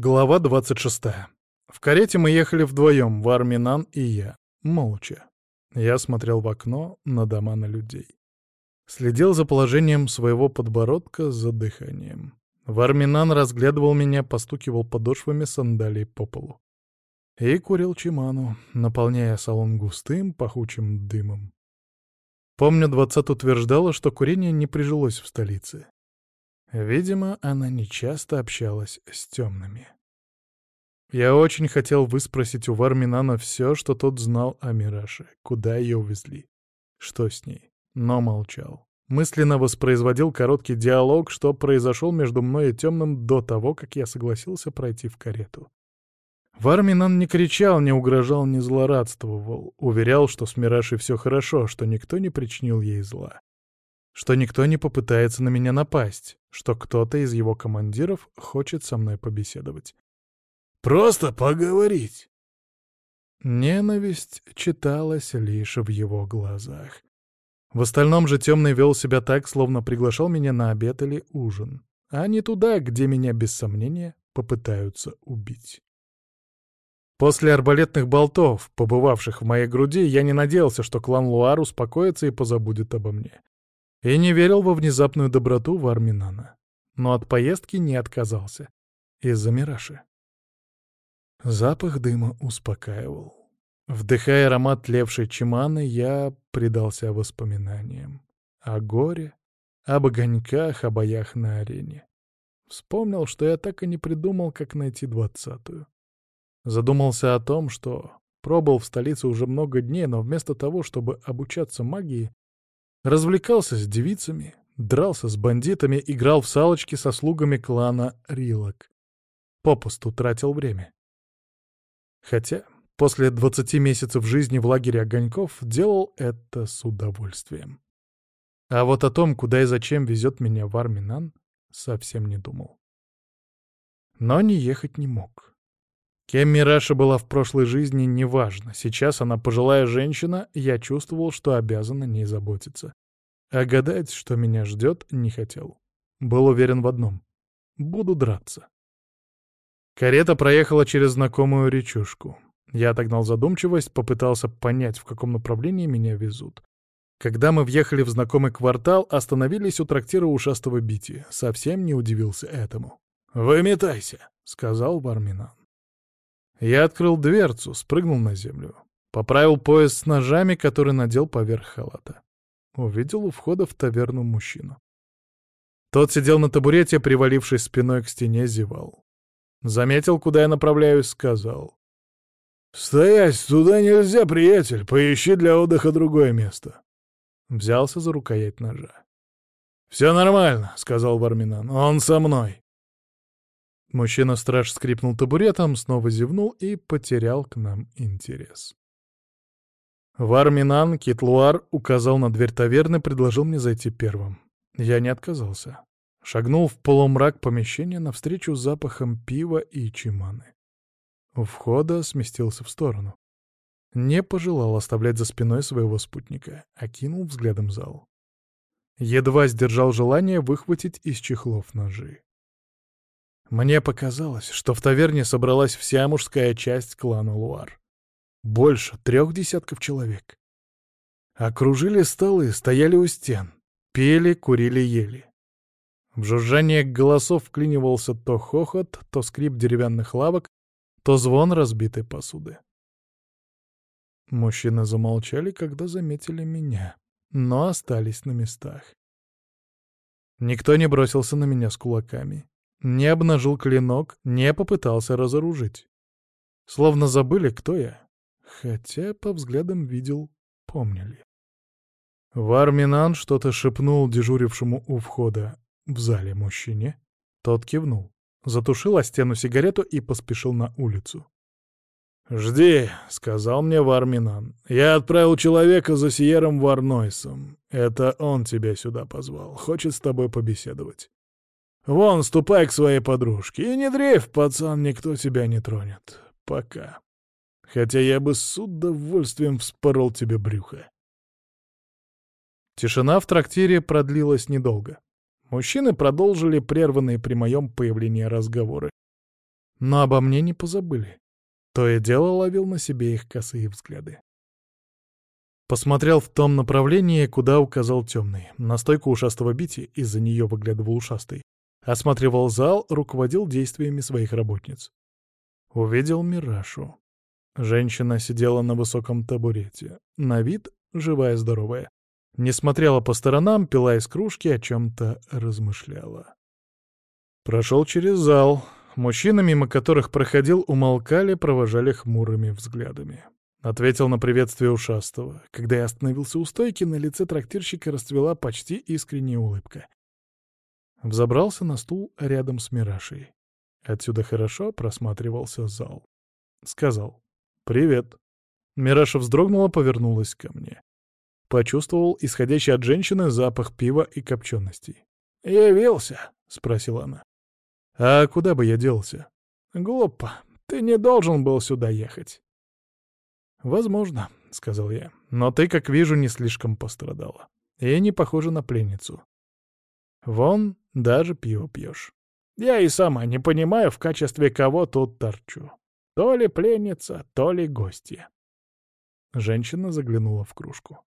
Глава 26. В карете мы ехали вдвоем, Варминан и я, молча. Я смотрел в окно на дома на людей. Следил за положением своего подбородка, за дыханием. Варминан разглядывал меня, постукивал подошвами сандалий по полу. И курил чиману, наполняя салон густым, пахучим дымом. Помню, двадцат утверждала, что курение не прижилось в столице. Видимо, она нечасто общалась с темными. Я очень хотел выспросить у Варминана все, что тот знал о Мираше, куда ее увезли, что с ней, но молчал. Мысленно воспроизводил короткий диалог, что произошел между мной и темным до того, как я согласился пройти в карету. Варминан не кричал, не угрожал, не злорадствовал, уверял, что с Мирашей все хорошо, что никто не причинил ей зла что никто не попытается на меня напасть, что кто-то из его командиров хочет со мной побеседовать. «Просто поговорить!» Ненависть читалась лишь в его глазах. В остальном же темный вел себя так, словно приглашал меня на обед или ужин, а не туда, где меня, без сомнения, попытаются убить. После арбалетных болтов, побывавших в моей груди, я не надеялся, что клан Луар успокоится и позабудет обо мне и не верил во внезапную доброту Варминана, но от поездки не отказался. Из-за Мираши. Запах дыма успокаивал. Вдыхая аромат тлевшей чиманы, я предался воспоминаниям. О горе, об огоньках, о боях на арене. Вспомнил, что я так и не придумал, как найти двадцатую. Задумался о том, что пробыл в столице уже много дней, но вместо того, чтобы обучаться магии, Развлекался с девицами, дрался с бандитами, играл в салочки со слугами клана Рилок. Попусту тратил время. Хотя после 20 месяцев жизни в лагере огоньков делал это с удовольствием. А вот о том, куда и зачем везет меня Варминан, совсем не думал. Но не ехать не мог. Кем Мираша была в прошлой жизни, неважно. Сейчас она пожилая женщина, я чувствовал, что обязан о ней заботиться. А гадать, что меня ждет, не хотел. Был уверен в одном — буду драться. Карета проехала через знакомую речушку. Я отогнал задумчивость, попытался понять, в каком направлении меня везут. Когда мы въехали в знакомый квартал, остановились у трактира ушастого Бити. Совсем не удивился этому. «Выметайся», — сказал Варминан. Я открыл дверцу, спрыгнул на землю. Поправил пояс с ножами, который надел поверх халата. Увидел у входа в таверну мужчину. Тот сидел на табурете, привалившись спиной к стене, зевал. Заметил, куда я направляюсь, сказал. «Стоять, туда нельзя, приятель, поищи для отдыха другое место». Взялся за рукоять ножа. «Все нормально», — сказал Варминан, — «он со мной». Мужчина-страж скрипнул табуретом, снова зевнул и потерял к нам интерес. Варминан Китлуар указал на дверь таверны, предложил мне зайти первым. Я не отказался. Шагнул в полумрак помещения навстречу запахом пива и чиманы. У входа сместился в сторону. Не пожелал оставлять за спиной своего спутника, окинул взглядом зал. Едва сдержал желание выхватить из чехлов ножи. Мне показалось, что в таверне собралась вся мужская часть клана Луар. Больше трех десятков человек. Окружили столы, стояли у стен, пели, курили, ели. В жужжание голосов вклинивался то хохот, то скрип деревянных лавок, то звон разбитой посуды. Мужчины замолчали, когда заметили меня, но остались на местах. Никто не бросился на меня с кулаками, не обнажил клинок, не попытался разоружить. Словно забыли, кто я. Хотя по взглядам видел, помнили. Варминан что-то шепнул дежурившему у входа в зале мужчине. Тот кивнул, затушил о стену сигарету и поспешил на улицу. «Жди», — сказал мне Варминан. «Я отправил человека за Сиером Варнойсом. Это он тебя сюда позвал. Хочет с тобой побеседовать». Вон, ступай к своей подружке. И не дрейф, пацан, никто тебя не тронет. Пока. Хотя я бы с удовольствием вспорол тебе брюхо. Тишина в трактире продлилась недолго. Мужчины продолжили прерванные при моем появлении разговоры. Но обо мне не позабыли. То и дело ловил на себе их косые взгляды. Посмотрел в том направлении, куда указал темный. На стойку ушастого бити, из-за нее выглядывал ушастый. Осматривал зал, руководил действиями своих работниц. Увидел Мирашу. Женщина сидела на высоком табурете. На вид живая-здоровая. Не смотрела по сторонам, пила из кружки, о чем-то размышляла. Прошел через зал. Мужчины, мимо которых проходил, умолкали, провожали хмурыми взглядами. Ответил на приветствие ушастого. Когда я остановился у стойки, на лице трактирщика расцвела почти искренняя улыбка. Взобрался на стул рядом с Мирашей. Отсюда хорошо просматривался зал. Сказал «Привет». Мираша вздрогнула, повернулась ко мне. Почувствовал исходящий от женщины запах пива и копченостей. «Явился?» — спросила она. «А куда бы я делся?» «Глупо. Ты не должен был сюда ехать. «Возможно», — сказал я. «Но ты, как вижу, не слишком пострадала. И не похожа на пленницу. Вон, даже пиво пьешь. Я и сама не понимаю, в качестве кого тут торчу. То ли пленница, то ли гостья». Женщина заглянула в кружку.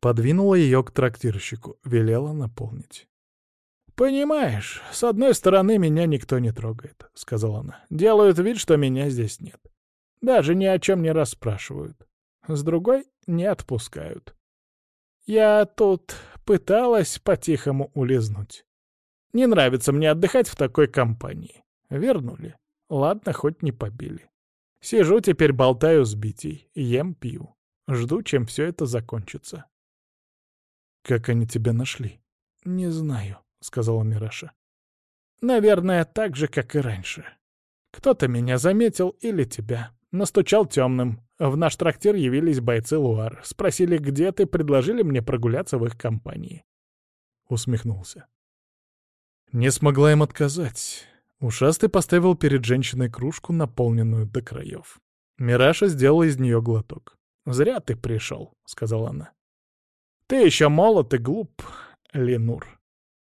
Подвинула ее к трактирщику, велела наполнить. «Понимаешь, с одной стороны, меня никто не трогает», — сказала она. «Делают вид, что меня здесь нет. Даже ни о чем не расспрашивают. С другой — не отпускают. Я тут пыталась по-тихому улизнуть. Не нравится мне отдыхать в такой компании. Вернули. Ладно, хоть не побили. Сижу теперь, болтаю с Битей, ем, пью. Жду, чем все это закончится. «Как они тебя нашли?» «Не знаю», — сказала Мираша. «Наверное, так же, как и раньше. Кто-то меня заметил или тебя. Настучал темным. В наш трактир явились бойцы Луар. Спросили, где ты, предложили мне прогуляться в их компании. Усмехнулся. Не смогла им отказать. Ушастый поставил перед женщиной кружку, наполненную до краев. Мираша сделала из нее глоток. «Зря ты пришел», — сказала она. «Ты еще молод и глуп, Ленур.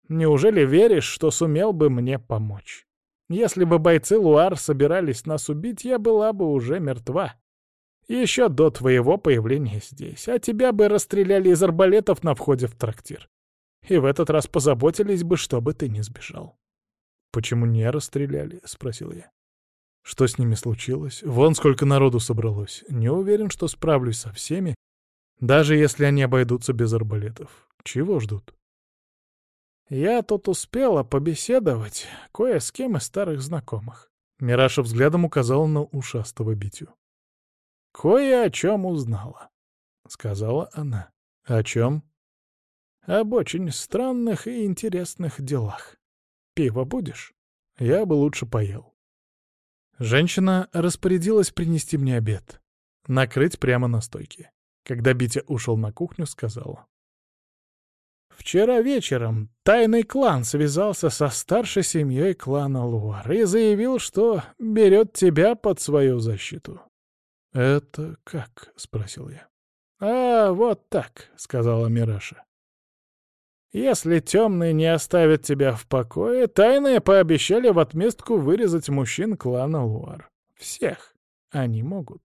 Неужели веришь, что сумел бы мне помочь?» Если бы бойцы Луар собирались нас убить, я была бы уже мертва. Еще до твоего появления здесь, а тебя бы расстреляли из арбалетов на входе в трактир. И в этот раз позаботились бы, чтобы ты не сбежал. «Почему не расстреляли?» — спросил я. «Что с ними случилось? Вон сколько народу собралось. Не уверен, что справлюсь со всеми, даже если они обойдутся без арбалетов. Чего ждут?» Я тут успела побеседовать кое с кем из старых знакомых. Мираша взглядом указала на ушастого битю. «Кое о чем узнала», — сказала она. «О чем?» «Об очень странных и интересных делах. Пиво будешь?» Я бы лучше поел. Женщина распорядилась принести мне обед. Накрыть прямо на стойке. Когда Битя ушел на кухню, сказала. Вчера вечером тайный клан связался со старшей семьей клана Луар и заявил, что берет тебя под свою защиту. «Это как?» — спросил я. «А, вот так», — сказала Мираша. «Если темные не оставят тебя в покое, тайные пообещали в отместку вырезать мужчин клана Луар. Всех они могут.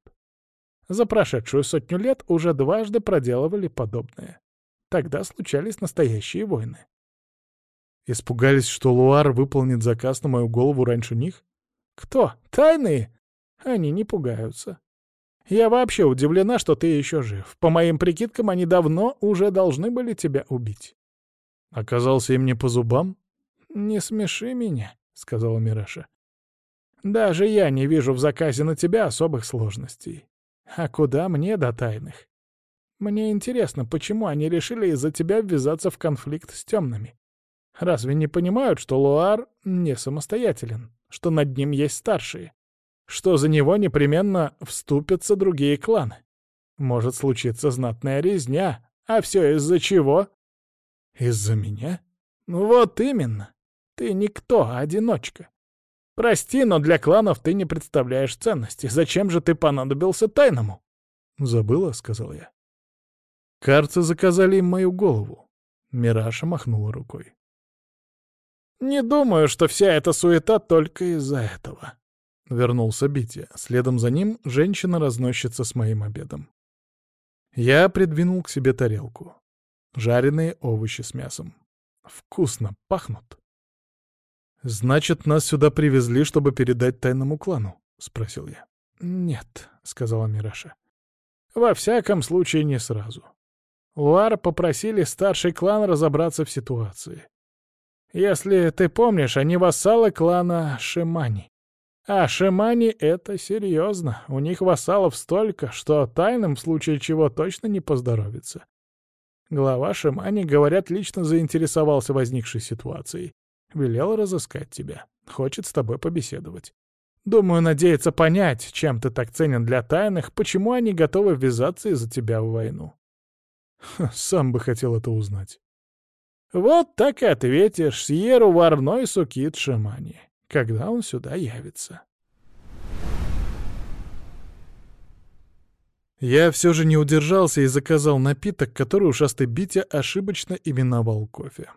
За прошедшую сотню лет уже дважды проделывали подобное. Тогда случались настоящие войны. Испугались, что Луар выполнит заказ на мою голову раньше них? Кто? Тайные? Они не пугаются. Я вообще удивлена, что ты еще жив. По моим прикидкам, они давно уже должны были тебя убить. Оказался им не по зубам? Не смеши меня, — сказала Мираша. Даже я не вижу в заказе на тебя особых сложностей. А куда мне до тайных? Мне интересно, почему они решили из-за тебя ввязаться в конфликт с темными? Разве не понимают, что Луар не самостоятелен, что над ним есть старшие, что за него непременно вступятся другие кланы? Может случиться знатная резня, а все из-за чего? Из-за меня? Ну вот именно. Ты никто, а одиночка. Прости, но для кланов ты не представляешь ценности. Зачем же ты понадобился тайному? Забыла, — сказал я. Карцы заказали им мою голову. Мираша махнула рукой. «Не думаю, что вся эта суета только из-за этого. Вернулся Бити. Следом за ним женщина-разносчица с моим обедом. Я придвинул к себе тарелку. Жареные овощи с мясом. Вкусно пахнут. «Значит, нас сюда привезли, чтобы передать тайному клану?» — спросил я. «Нет», — сказала Мираша. «Во всяком случае, не сразу. Луар попросили старший клан разобраться в ситуации. Если ты помнишь, они вассалы клана Шимани. А Шимани — это серьезно. У них вассалов столько, что тайным в случае чего точно не поздоровится. Глава Шимани, говорят, лично заинтересовался возникшей ситуацией. Велел разыскать тебя. Хочет с тобой побеседовать. Думаю, надеется понять, чем ты так ценен для тайных, почему они готовы ввязаться из-за тебя в войну. Ха, сам бы хотел это узнать. Вот так и ответишь Сьеру Варной Сукит Шимани когда он сюда явится. Я все же не удержался и заказал напиток, который ушастый Битя ошибочно именовал кофе.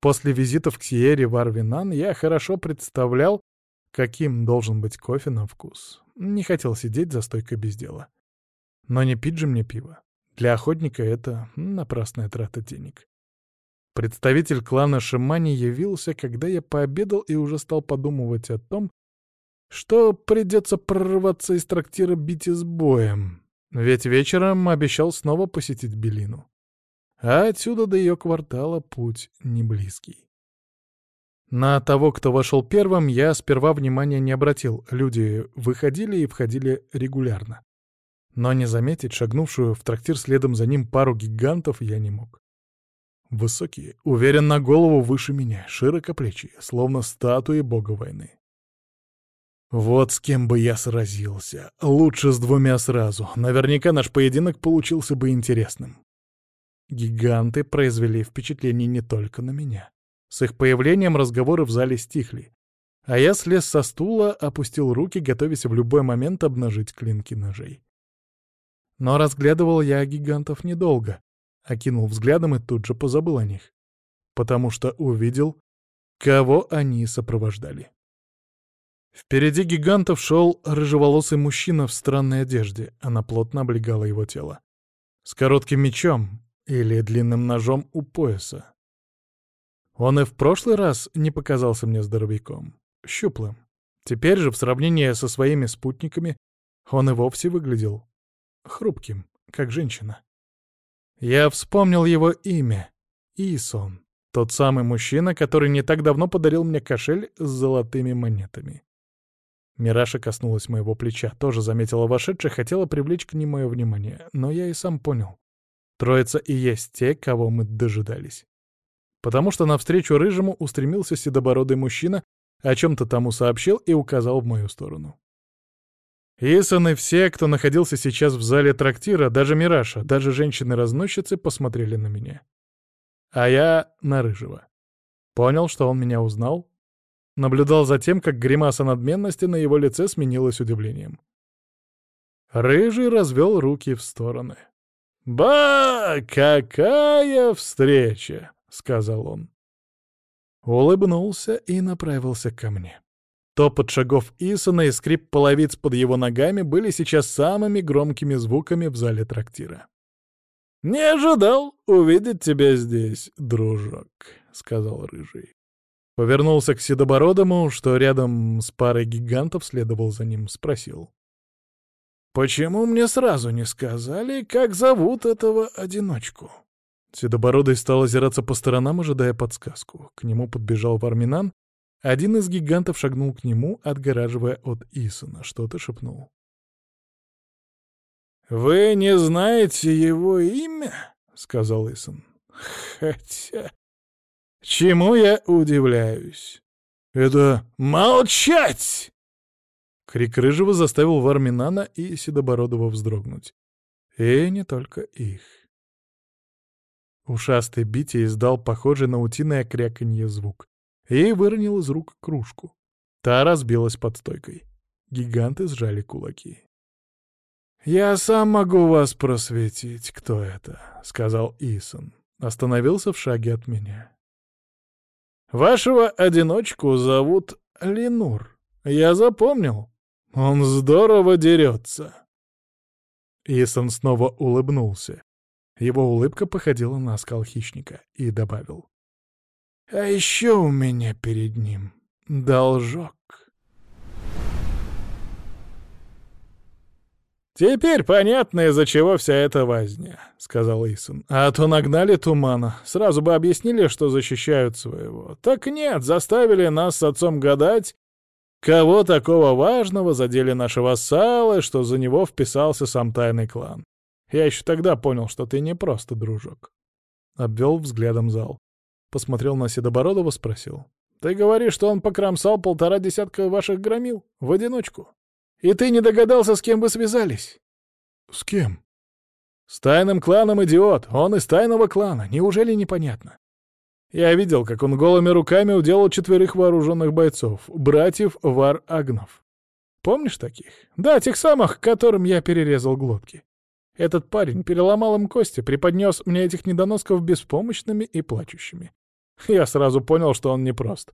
После визитов к Сиере Варвинан я хорошо представлял, каким должен быть кофе на вкус. Не хотел сидеть за стойкой без дела. Но не пить же мне пиво. Для охотника это напрасная трата денег. Представитель клана Шимани явился, когда я пообедал и уже стал подумывать о том, что придется прорваться из трактира бить с боем, ведь вечером обещал снова посетить Белину. А отсюда до ее квартала путь не близкий. На того, кто вошел первым, я сперва внимания не обратил, люди выходили и входили регулярно. Но не заметить шагнувшую в трактир следом за ним пару гигантов я не мог. Высокие, уверен на голову выше меня, широкоплечие, словно статуи бога войны. Вот с кем бы я сразился. Лучше с двумя сразу. Наверняка наш поединок получился бы интересным. Гиганты произвели впечатление не только на меня. С их появлением разговоры в зале стихли. А я слез со стула, опустил руки, готовясь в любой момент обнажить клинки ножей. Но разглядывал я гигантов недолго окинул взглядом и тут же позабыл о них, потому что увидел, кого они сопровождали. Впереди гигантов шел рыжеволосый мужчина в странной одежде, она плотно облегала его тело. С коротким мечом или длинным ножом у пояса. Он и в прошлый раз не показался мне здоровяком, щуплым. Теперь же, в сравнении со своими спутниками, он и вовсе выглядел хрупким, как женщина. Я вспомнил его имя. Исон. Тот самый мужчина, который не так давно подарил мне кошель с золотыми монетами. Мираша коснулась моего плеча, тоже заметила вошедших, хотела привлечь к ним мое внимание, но я и сам понял. Троица и есть те, кого мы дожидались. Потому что навстречу рыжему устремился седобородый мужчина, о чем-то тому сообщил и указал в мою сторону. Исон все, кто находился сейчас в зале трактира, даже Мираша, даже женщины-разносчицы посмотрели на меня. А я на Рыжего. Понял, что он меня узнал. Наблюдал за тем, как гримаса надменности на его лице сменилась удивлением. Рыжий развел руки в стороны. «Ба, какая встреча!» — сказал он. Улыбнулся и направился ко мне. Топот шагов Исона и скрип половиц под его ногами были сейчас самыми громкими звуками в зале трактира. «Не ожидал увидеть тебя здесь, дружок», — сказал Рыжий. Повернулся к Седобородому, что рядом с парой гигантов следовал за ним, спросил. «Почему мне сразу не сказали, как зовут этого одиночку?» Седобородый стал озираться по сторонам, ожидая подсказку. К нему подбежал Варминан один из гигантов шагнул к нему, отгораживая от Исона, что-то шепнул. «Вы не знаете его имя?» — сказал Исон. «Хотя... Чему я удивляюсь? Это молчать!» Крик Рыжего заставил Варминана и Седобородова вздрогнуть. И не только их. Ушастый Бити издал похожий на утиное кряканье звук и выронил из рук кружку. Та разбилась под стойкой. Гиганты сжали кулаки. «Я сам могу вас просветить, кто это», — сказал Исон. Остановился в шаге от меня. «Вашего одиночку зовут Ленур. Я запомнил. Он здорово дерется. Исон снова улыбнулся. Его улыбка походила на скал хищника и добавил. «А еще у меня перед ним должок». «Теперь понятно, из-за чего вся эта возня», — сказал Исон. «А то нагнали тумана. Сразу бы объяснили, что защищают своего. Так нет, заставили нас с отцом гадать, кого такого важного задели наши вассалы, что за него вписался сам тайный клан. Я еще тогда понял, что ты не просто дружок». Обвел взглядом зал. Посмотрел на Седобородова, спросил. «Ты говоришь, что он покромсал полтора десятка ваших громил? В одиночку?» И ты не догадался, с кем вы связались?» «С кем?» «С тайным кланом идиот. Он из тайного клана. Неужели непонятно?» Я видел, как он голыми руками уделал четверых вооруженных бойцов, братьев Вар-Агнов. Помнишь таких? Да, тех самых, которым я перерезал глотки. Этот парень переломал им кости, преподнес мне этих недоносков беспомощными и плачущими. Я сразу понял, что он непрост.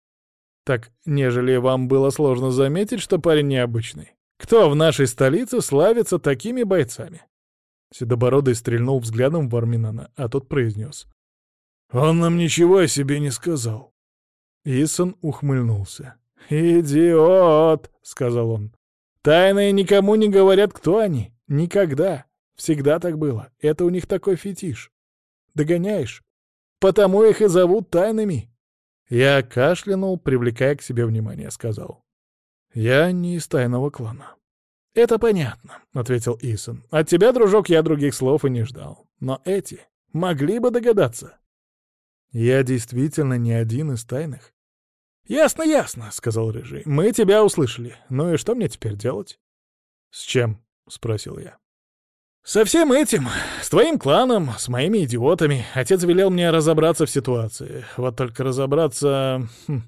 Так, нежели вам было сложно заметить, что парень необычный. Кто в нашей столице славится такими бойцами?» Седобородый стрельнул взглядом в Арминана, а тот произнес. «Он нам ничего о себе не сказал». Исон ухмыльнулся. «Идиот!» — сказал он. «Тайные никому не говорят, кто они. Никогда. Всегда так было. Это у них такой фетиш. Догоняешь? Потому их и зовут тайными». Я кашлянул, привлекая к себе внимание, сказал. «Я не из тайного клана». «Это понятно», — ответил Исон. «От тебя, дружок, я других слов и не ждал. Но эти могли бы догадаться». «Я действительно не один из тайных». «Ясно, ясно», — сказал Рыжий. «Мы тебя услышали. Ну и что мне теперь делать?» «С чем?» — спросил я. «Со всем этим, с твоим кланом, с моими идиотами. Отец велел мне разобраться в ситуации. Вот только разобраться... Хм,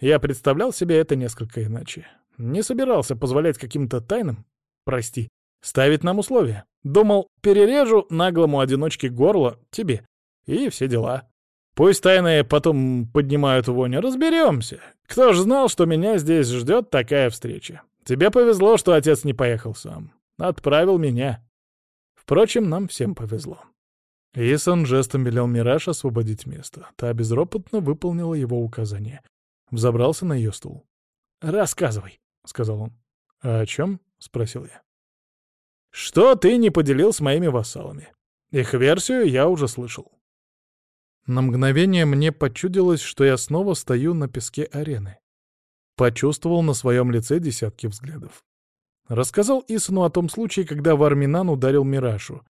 я представлял себе это несколько иначе. Не собирался позволять каким-то тайнам, прости, ставить нам условия. Думал, перережу наглому одиночке горло тебе. И все дела. Пусть тайные потом поднимают вонь, разберемся. Кто ж знал, что меня здесь ждет такая встреча? Тебе повезло, что отец не поехал сам. Отправил меня. Впрочем, нам всем повезло. Исон жестом велел Мираж освободить место. Та безропотно выполнила его указание. Взобрался на ее стул. «Рассказывай», — сказал он. «А о чем?» — спросил я. «Что ты не поделил с моими вассалами? Их версию я уже слышал». На мгновение мне почудилось, что я снова стою на песке арены. Почувствовал на своем лице десятки взглядов. Рассказал Исану о том случае, когда Варминан ударил Мирашу,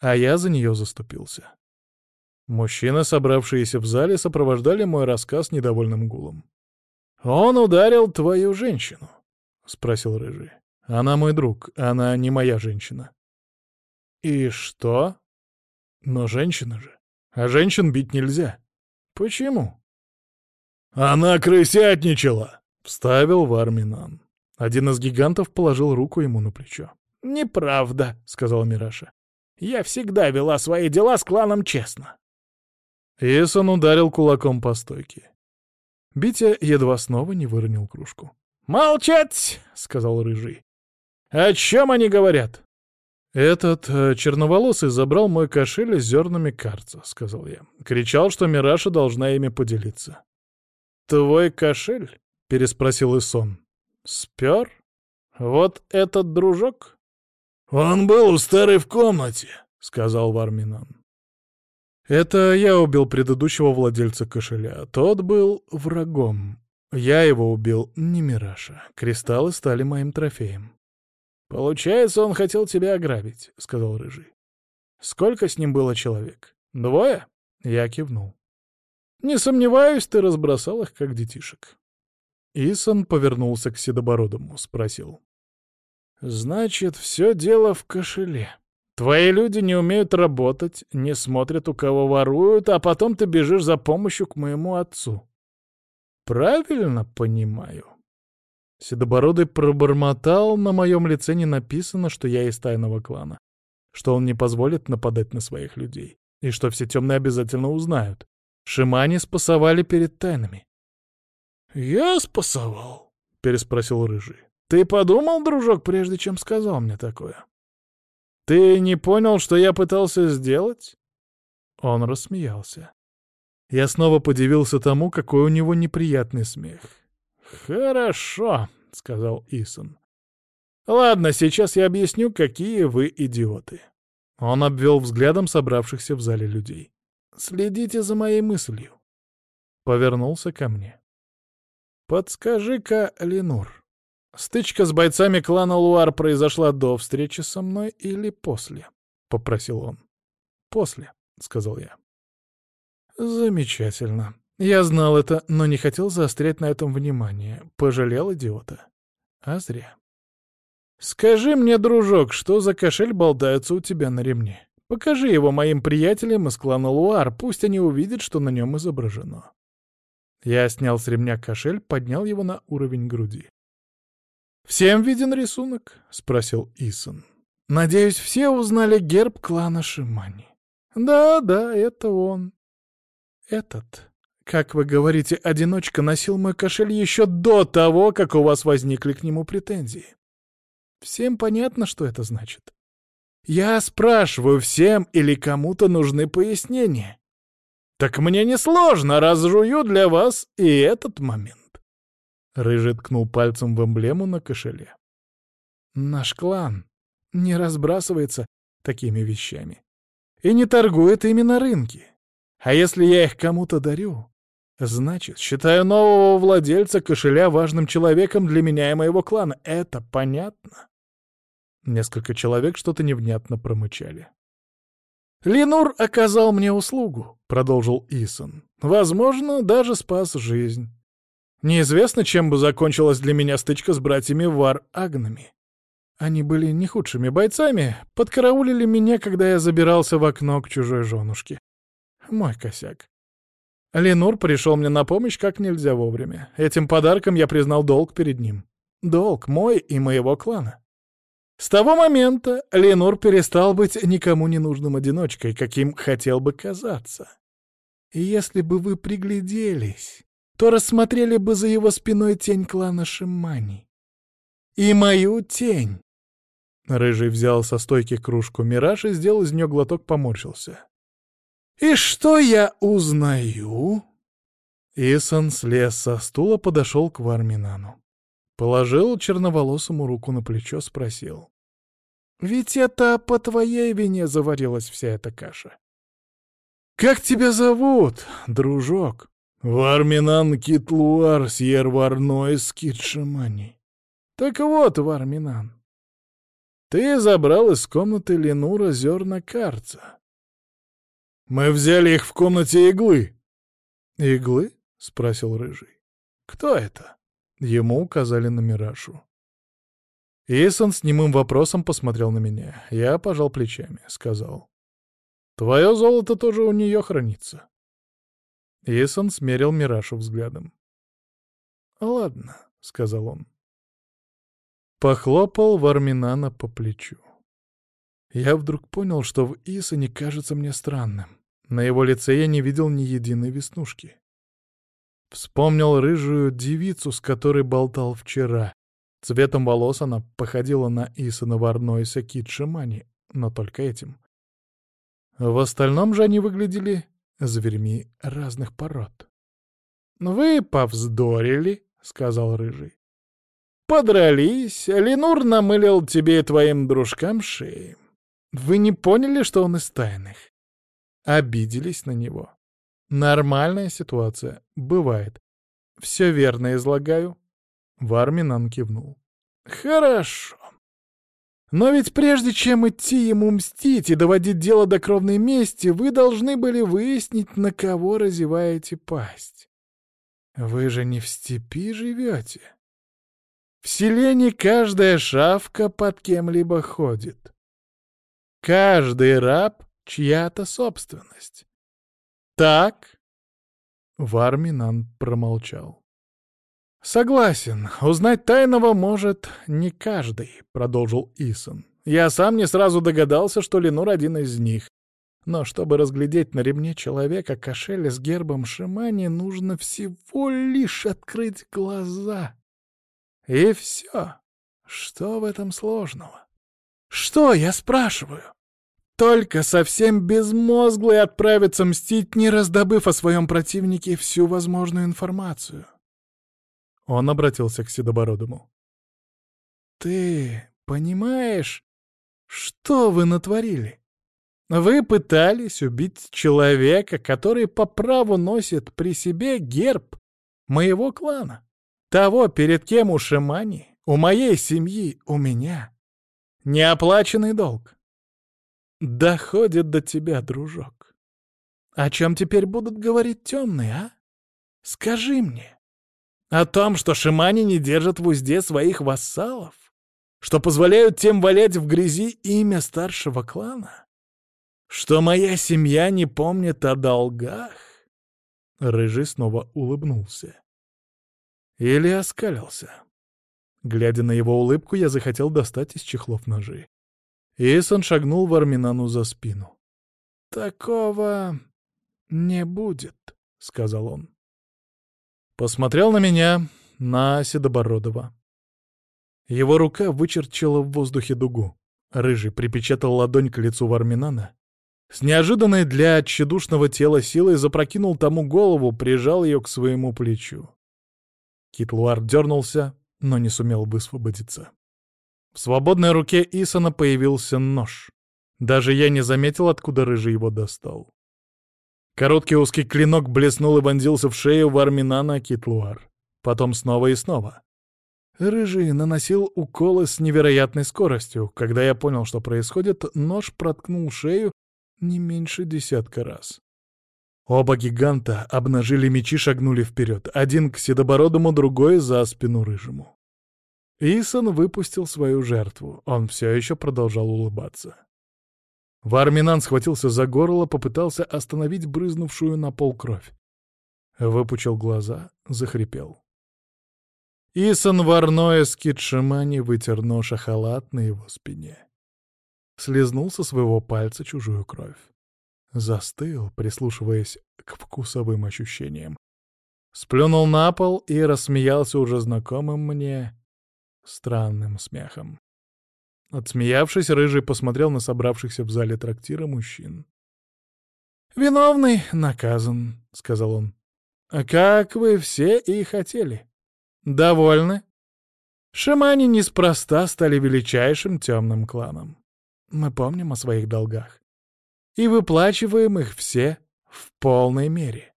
а я за нее заступился. Мужчины, собравшиеся в зале, сопровождали мой рассказ недовольным гулом. «Он ударил твою женщину», — спросил Рыжий. «Она мой друг, она не моя женщина». «И что?» «Но женщина же. А женщин бить нельзя». «Почему?» «Она крысятничала!» — вставил Варминан. Один из гигантов положил руку ему на плечо. «Неправда», — сказал Мираша. «Я всегда вела свои дела с кланом честно». Исон ударил кулаком по стойке. Битя едва снова не выронил кружку. «Молчать!» — сказал Рыжий. «О чем они говорят?» «Этот э, черноволосый забрал мой кошель с зернами карца», — сказал я. Кричал, что Мираша должна ими поделиться. «Твой кошель?» — переспросил Исон. «Спер? Вот этот дружок?» «Он был у старой в комнате», — сказал Варминан. Это я убил предыдущего владельца кошеля. Тот был врагом. Я его убил, не Мираша. Кристаллы стали моим трофеем. «Получается, он хотел тебя ограбить», — сказал Рыжий. «Сколько с ним было человек? Двое?» Я кивнул. «Не сомневаюсь, ты разбросал их, как детишек». Исон повернулся к Седобородому, спросил. «Значит, все дело в кошеле». Твои люди не умеют работать, не смотрят, у кого воруют, а потом ты бежишь за помощью к моему отцу. Правильно понимаю?» Седобородый пробормотал, на моем лице не написано, что я из тайного клана, что он не позволит нападать на своих людей, и что все темные обязательно узнают. Шимани спасовали перед тайнами. «Я спасовал?» — переспросил Рыжий. Ты подумал, дружок, прежде чем сказал мне такое? Ты не понял, что я пытался сделать?» Он рассмеялся. Я снова подивился тому, какой у него неприятный смех. «Хорошо», — сказал Исон. «Ладно, сейчас я объясню, какие вы идиоты». Он обвел взглядом собравшихся в зале людей. «Следите за моей мыслью». Повернулся ко мне. «Подскажи-ка, Ленур, стычка с бойцами клана Луар произошла до встречи со мной или после?» — попросил он. «После», — сказал я. «Замечательно. Я знал это, но не хотел заострять на этом внимание. Пожалел идиота. А зря. «Скажи мне, дружок, что за кошель болтается у тебя на ремне? Покажи его моим приятелям из клана Луар, пусть они увидят, что на нем изображено». Я снял с ремня кошель, поднял его на уровень груди. «Всем виден рисунок?» — спросил Исон. «Надеюсь, все узнали герб клана Шимани». «Да, да, это он». «Этот, как вы говорите, одиночка носил мой кошель еще до того, как у вас возникли к нему претензии. Всем понятно, что это значит. Я спрашиваю, всем или кому-то нужны пояснения. Так мне несложно, разжую для вас и этот момент. Рыжий ткнул пальцем в эмблему на кошеле. Наш клан не разбрасывается такими вещами и не торгует ими на рынке. А если я их кому-то дарю, значит, считаю нового владельца кошеля важным человеком для меня и моего клана. Это понятно? Несколько человек что-то невнятно промычали. «Ленур оказал мне услугу», — продолжил Исон. «Возможно, даже спас жизнь. Неизвестно, чем бы закончилась для меня стычка с братьями Вар-Агнами. Они были не худшими бойцами, подкараулили меня, когда я забирался в окно к чужой женушке. Мой косяк. Ленур пришел мне на помощь как нельзя вовремя. Этим подарком я признал долг перед ним. Долг мой и моего клана. С того момента Ленур перестал быть никому не нужным одиночкой, каким хотел бы казаться. И если бы вы пригляделись, то рассмотрели бы за его спиной тень клана Шимани. И мою тень. Рыжий взял со стойки кружку «Мираж» и сделал из нее глоток, поморщился. «И что я узнаю?» Исон слез со стула, подошел к Варминану. Положил черноволосому руку на плечо, спросил. «Ведь это по твоей вине заварилась вся эта каша». «Как тебя зовут, дружок?» «Варминан Китлуар Сьер-Варной Скидшимани». «Так вот, Варминан, ты забрал из комнаты Ленура зерна карца». «Мы взяли их в комнате иглы». «Иглы?» — спросил Рыжий. «Кто это?» Ему указали на Мирашу. Исон с немым вопросом посмотрел на меня. Я пожал плечами, сказал. «Твое золото тоже у нее хранится». Исон смерил Мирашу взглядом. «Ладно», — сказал он. Похлопал Варминана по плечу. Я вдруг понял, что в Исоне кажется мне странным. На его лице я не видел ни единой веснушки. Вспомнил рыжую девицу, с которой болтал вчера. Цветом волос она походила на Исана Варнойса Китшимани, но только этим. В остальном же они выглядели зверьми разных пород. «Вы повздорили», — сказал Рыжий. «Подрались, Ленур намылил тебе и твоим дружкам шеи. Вы не поняли, что он из тайных? Обиделись на него. Нормальная ситуация. Бывает. Все верно излагаю. Варминан кивнул. Хорошо. Но ведь прежде чем идти ему мстить и доводить дело до кровной мести, вы должны были выяснить, на кого разеваете пасть. Вы же не в степи живете. В селении каждая шавка под кем-либо ходит. Каждый раб — чья-то собственность. «Так?» Варминан промолчал. «Согласен, узнать тайного может не каждый», — продолжил Исон. «Я сам не сразу догадался, что Ленур один из них. Но чтобы разглядеть на ремне человека кошель с гербом Шимани, нужно всего лишь открыть глаза. И все. Что в этом сложного? Что, я спрашиваю? Только совсем безмозглый отправится мстить, не раздобыв о своем противнике всю возможную информацию. Он обратился к Седобородому. «Ты понимаешь, что вы натворили? Вы пытались убить человека, который по праву носит при себе герб моего клана. Того, перед кем у Шимани, у моей семьи, у меня. Неоплаченный долг. Доходит до тебя, дружок. О чем теперь будут говорить темные, а? Скажи мне. О том, что Шимани не держат в узде своих вассалов? Что позволяют тем валять в грязи имя старшего клана? Что моя семья не помнит о долгах? Рыжий снова улыбнулся. Или оскалился. Глядя на его улыбку, я захотел достать из чехлов ножи. Исон шагнул Варминану за спину. «Такого не будет», — сказал он. Посмотрел на меня, на Седобородова. Его рука вычерчила в воздухе дугу. Рыжий припечатал ладонь к лицу Варминана. С неожиданной для тщедушного тела силой запрокинул тому голову, прижал ее к своему плечу. Китлуар дернулся, но не сумел высвободиться. В свободной руке Исона появился нож. Даже я не заметил, откуда рыжий его достал. Короткий узкий клинок блеснул и вонзился в шею Варминана Китлуар. Потом снова и снова. Рыжий наносил уколы с невероятной скоростью. Когда я понял, что происходит, нож проткнул шею не меньше десятка раз. Оба гиганта обнажили мечи, шагнули вперед. Один к седобородому, другой за спину рыжему. Исон выпустил свою жертву. Он все еще продолжал улыбаться. Варминан схватился за горло, попытался остановить брызнувшую на пол кровь. Выпучил глаза, захрипел. Исон Варное с Китшимани вытер нож халат на его спине. Слизнул со своего пальца чужую кровь. Застыл, прислушиваясь к вкусовым ощущениям. Сплюнул на пол и рассмеялся уже знакомым мне странным смехом. Отсмеявшись, Рыжий посмотрел на собравшихся в зале трактира мужчин. «Виновный наказан», — сказал он. «А как вы все и хотели. Довольны? Шамани неспроста стали величайшим темным кланом. Мы помним о своих долгах. И выплачиваем их все в полной мере.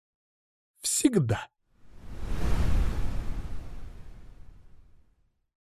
Всегда».